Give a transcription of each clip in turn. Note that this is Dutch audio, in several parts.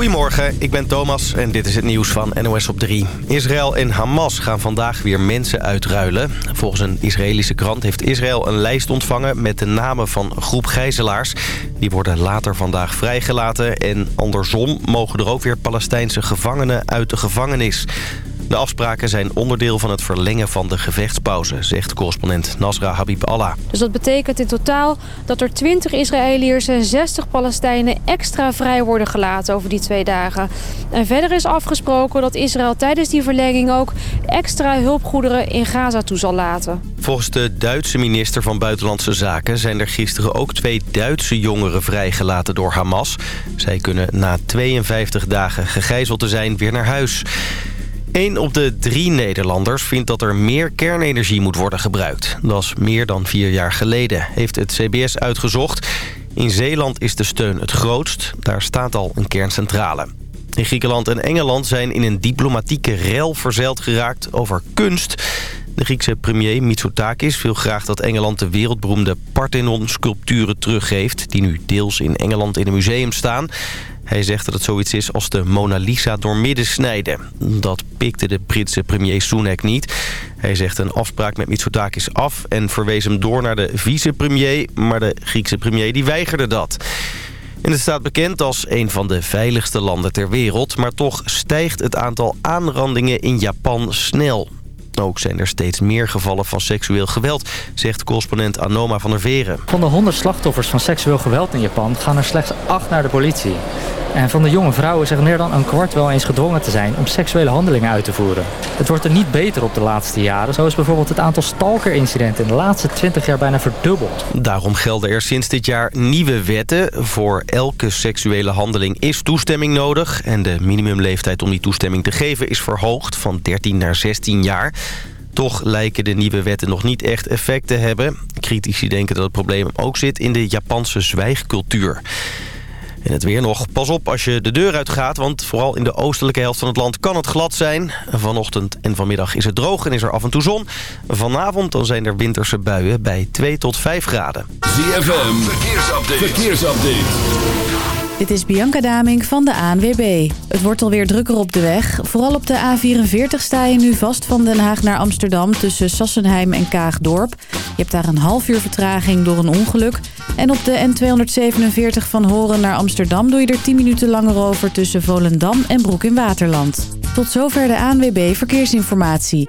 Goedemorgen, ik ben Thomas en dit is het nieuws van NOS op 3. Israël en Hamas gaan vandaag weer mensen uitruilen. Volgens een Israëlische krant heeft Israël een lijst ontvangen... met de namen van groep gijzelaars. Die worden later vandaag vrijgelaten. En andersom mogen er ook weer Palestijnse gevangenen uit de gevangenis. De afspraken zijn onderdeel van het verlengen van de gevechtspauze... zegt correspondent Nasra Habib Allah. Dus dat betekent in totaal dat er 20 Israëliërs en 60 Palestijnen extra vrij worden gelaten over die twee dagen. En verder is afgesproken dat Israël tijdens die verlenging ook extra hulpgoederen in Gaza toe zal laten. Volgens de Duitse minister van Buitenlandse Zaken zijn er gisteren ook twee Duitse jongeren vrijgelaten door Hamas. Zij kunnen na 52 dagen gegijzeld te zijn weer naar huis. Eén op de drie Nederlanders vindt dat er meer kernenergie moet worden gebruikt. Dat is meer dan vier jaar geleden, heeft het CBS uitgezocht. In Zeeland is de steun het grootst. Daar staat al een kerncentrale. In Griekenland en Engeland zijn in een diplomatieke rel verzeild geraakt over kunst. De Griekse premier Mitsotakis wil graag dat Engeland de wereldberoemde Parthenon-sculpturen teruggeeft... die nu deels in Engeland in een museum staan. Hij zegt dat het zoiets is als de Mona Lisa doormidden snijden. Dat pikte de Britse premier Sunak niet. Hij zegt een afspraak met Mitsotakis af en verwees hem door naar de vicepremier. Maar de Griekse premier die weigerde dat. En het staat bekend als een van de veiligste landen ter wereld... maar toch stijgt het aantal aanrandingen in Japan snel. Ook zijn er steeds meer gevallen van seksueel geweld, zegt correspondent Anoma van der Veren. Van de 100 slachtoffers van seksueel geweld in Japan gaan er slechts 8 naar de politie. En van de jonge vrouwen zegt meer dan een kwart wel eens gedwongen te zijn om seksuele handelingen uit te voeren. Het wordt er niet beter op de laatste jaren. Zo is bijvoorbeeld het aantal stalkerincidenten in de laatste 20 jaar bijna verdubbeld. Daarom gelden er sinds dit jaar nieuwe wetten. Voor elke seksuele handeling is toestemming nodig. En de minimumleeftijd om die toestemming te geven is verhoogd van 13 naar 16 jaar. Toch lijken de nieuwe wetten nog niet echt effect te hebben. Critici denken dat het probleem ook zit in de Japanse zwijgcultuur. En het weer nog. Pas op als je de deur uitgaat, want vooral in de oostelijke helft van het land kan het glad zijn. Vanochtend en vanmiddag is het droog en is er af en toe zon. Vanavond dan zijn er winterse buien bij 2 tot 5 graden. ZFM, verkeersupdate. verkeersupdate. Dit is Bianca Daming van de ANWB. Het wordt alweer drukker op de weg. Vooral op de A44 sta je nu vast van Den Haag naar Amsterdam... tussen Sassenheim en Kaagdorp. Je hebt daar een half uur vertraging door een ongeluk. En op de N247 van Horen naar Amsterdam... doe je er 10 minuten langer over tussen Volendam en Broek in Waterland. Tot zover de ANWB Verkeersinformatie.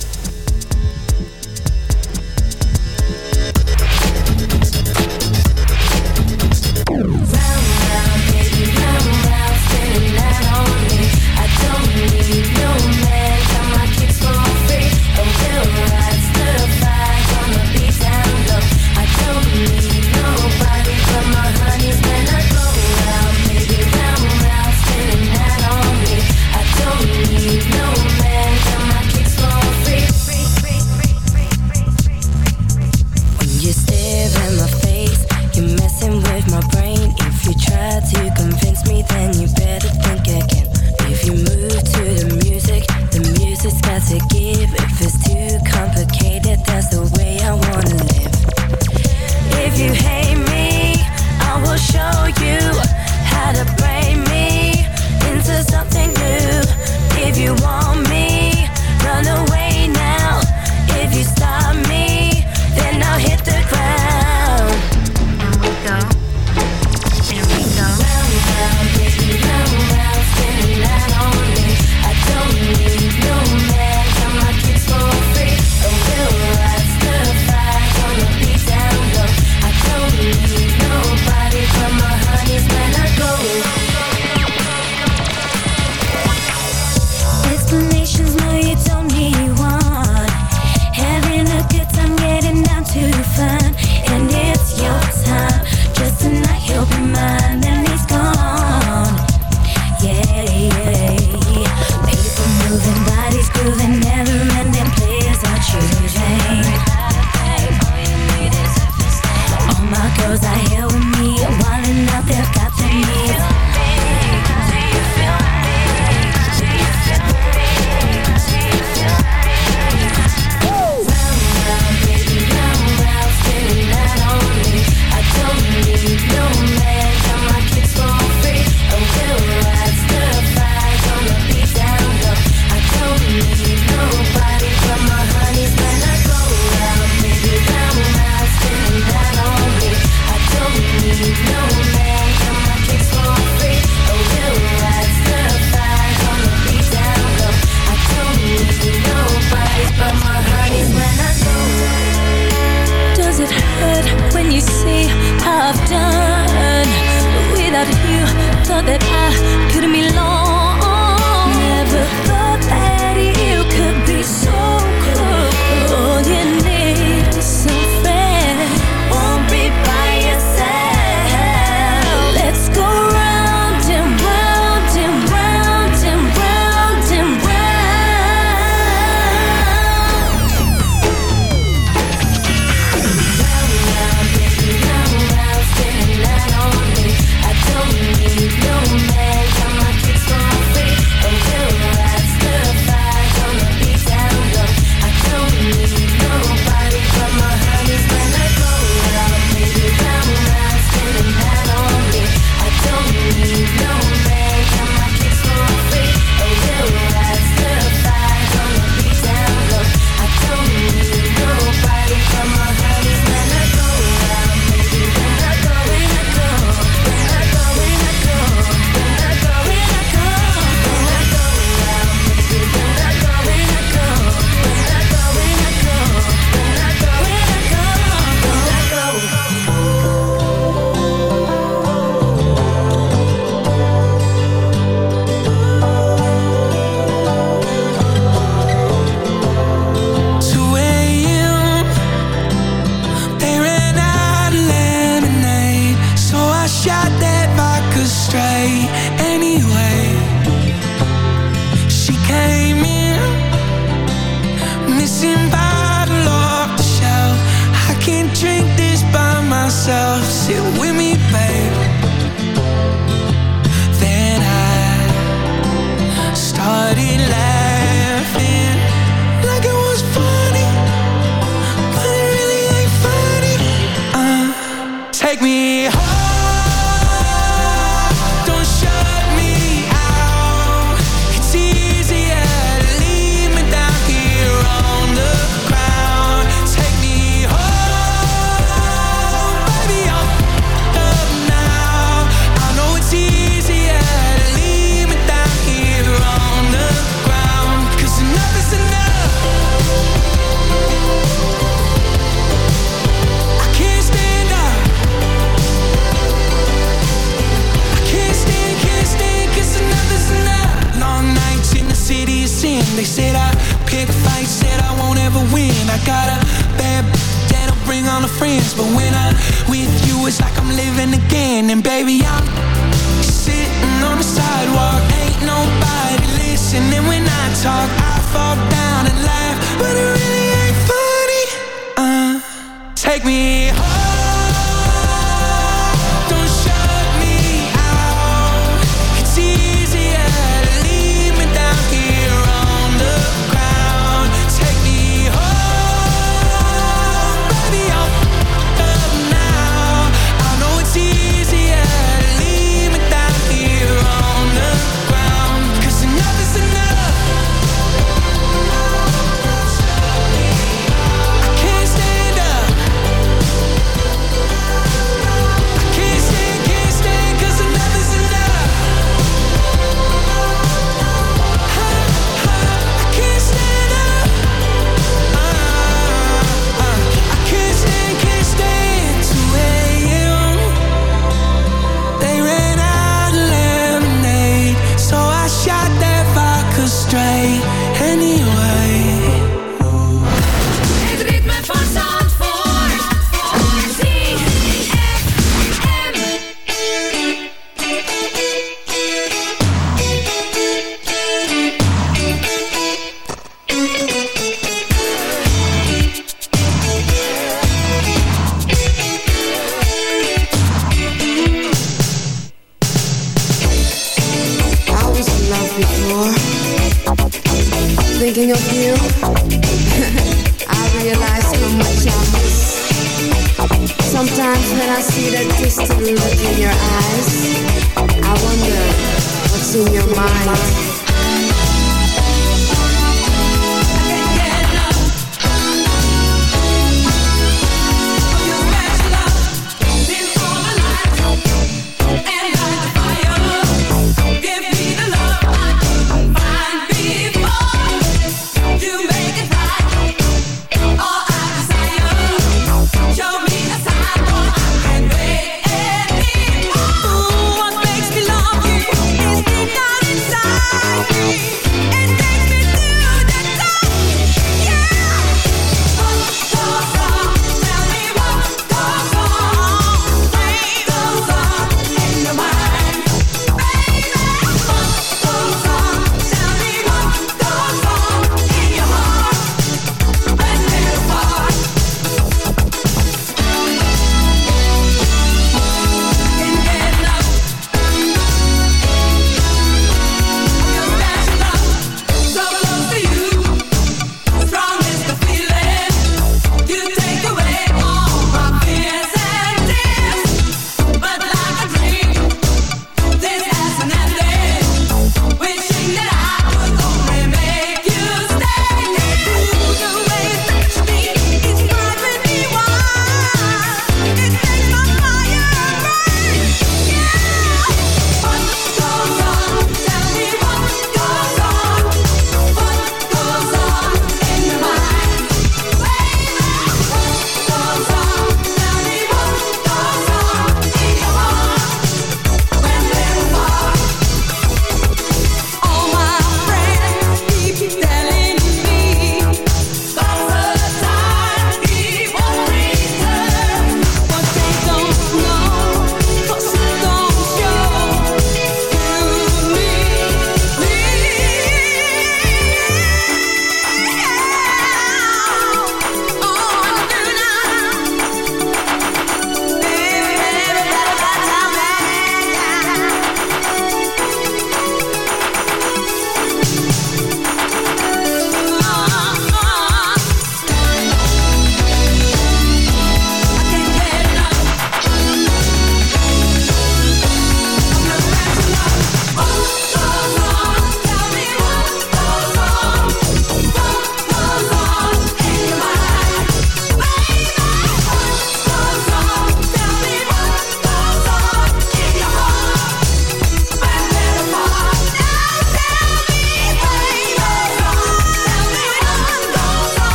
that I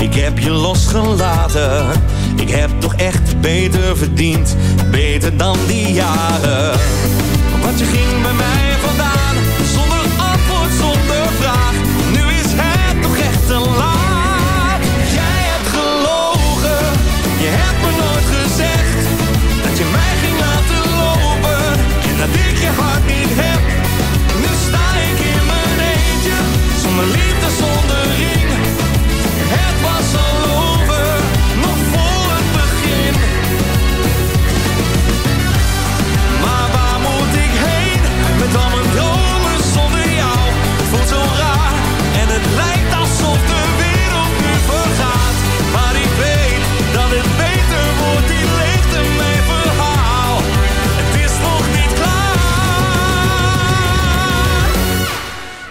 ik heb je losgelaten. Ik heb toch echt beter verdiend. Beter dan die jaren. Want je ging bij mij vandaan. Zonder antwoord, zonder vraag. Nu is het toch echt te laat. Jij hebt gelogen. Je hebt me nooit gezegd. Dat je mij ging laten lopen. En dat ik je hart niet heb. Nu sta ik in mijn eentje. Zonder liefde, zonder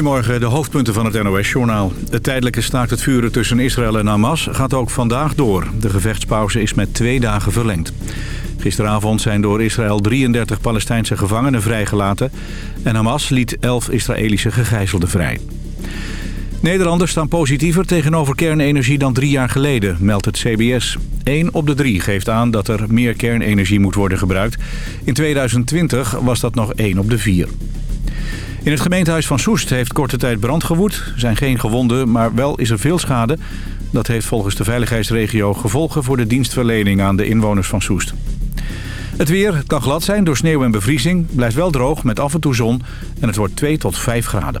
Goedemorgen, de hoofdpunten van het NOS-journaal. Het tijdelijke staakt het vuren tussen Israël en Hamas gaat ook vandaag door. De gevechtspauze is met twee dagen verlengd. Gisteravond zijn door Israël 33 Palestijnse gevangenen vrijgelaten... en Hamas liet 11 Israëlische gegijzelden vrij. Nederlanders staan positiever tegenover kernenergie dan drie jaar geleden, meldt het CBS. Eén op de drie geeft aan dat er meer kernenergie moet worden gebruikt. In 2020 was dat nog één op de vier. In het gemeentehuis van Soest heeft korte tijd brand gewoed. Er zijn geen gewonden, maar wel is er veel schade. Dat heeft volgens de veiligheidsregio gevolgen voor de dienstverlening aan de inwoners van Soest. Het weer kan glad zijn door sneeuw en bevriezing. Blijft wel droog met af en toe zon en het wordt 2 tot 5 graden.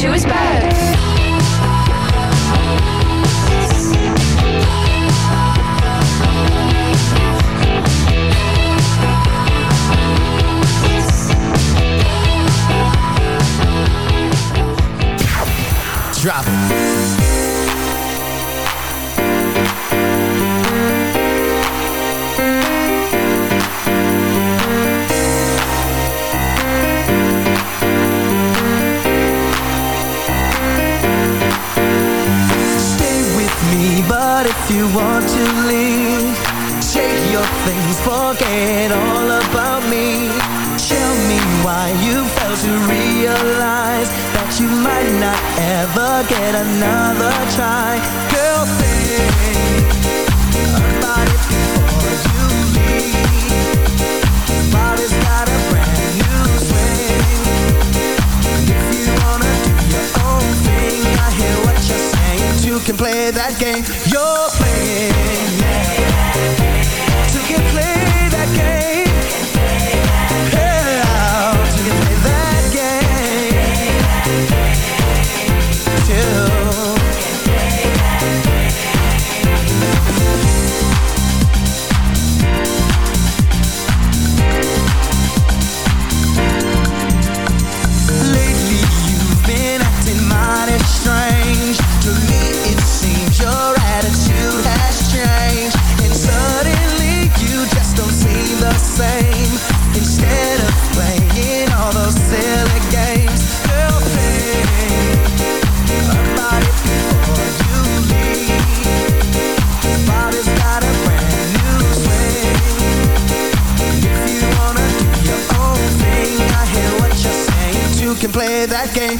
she was bad. That game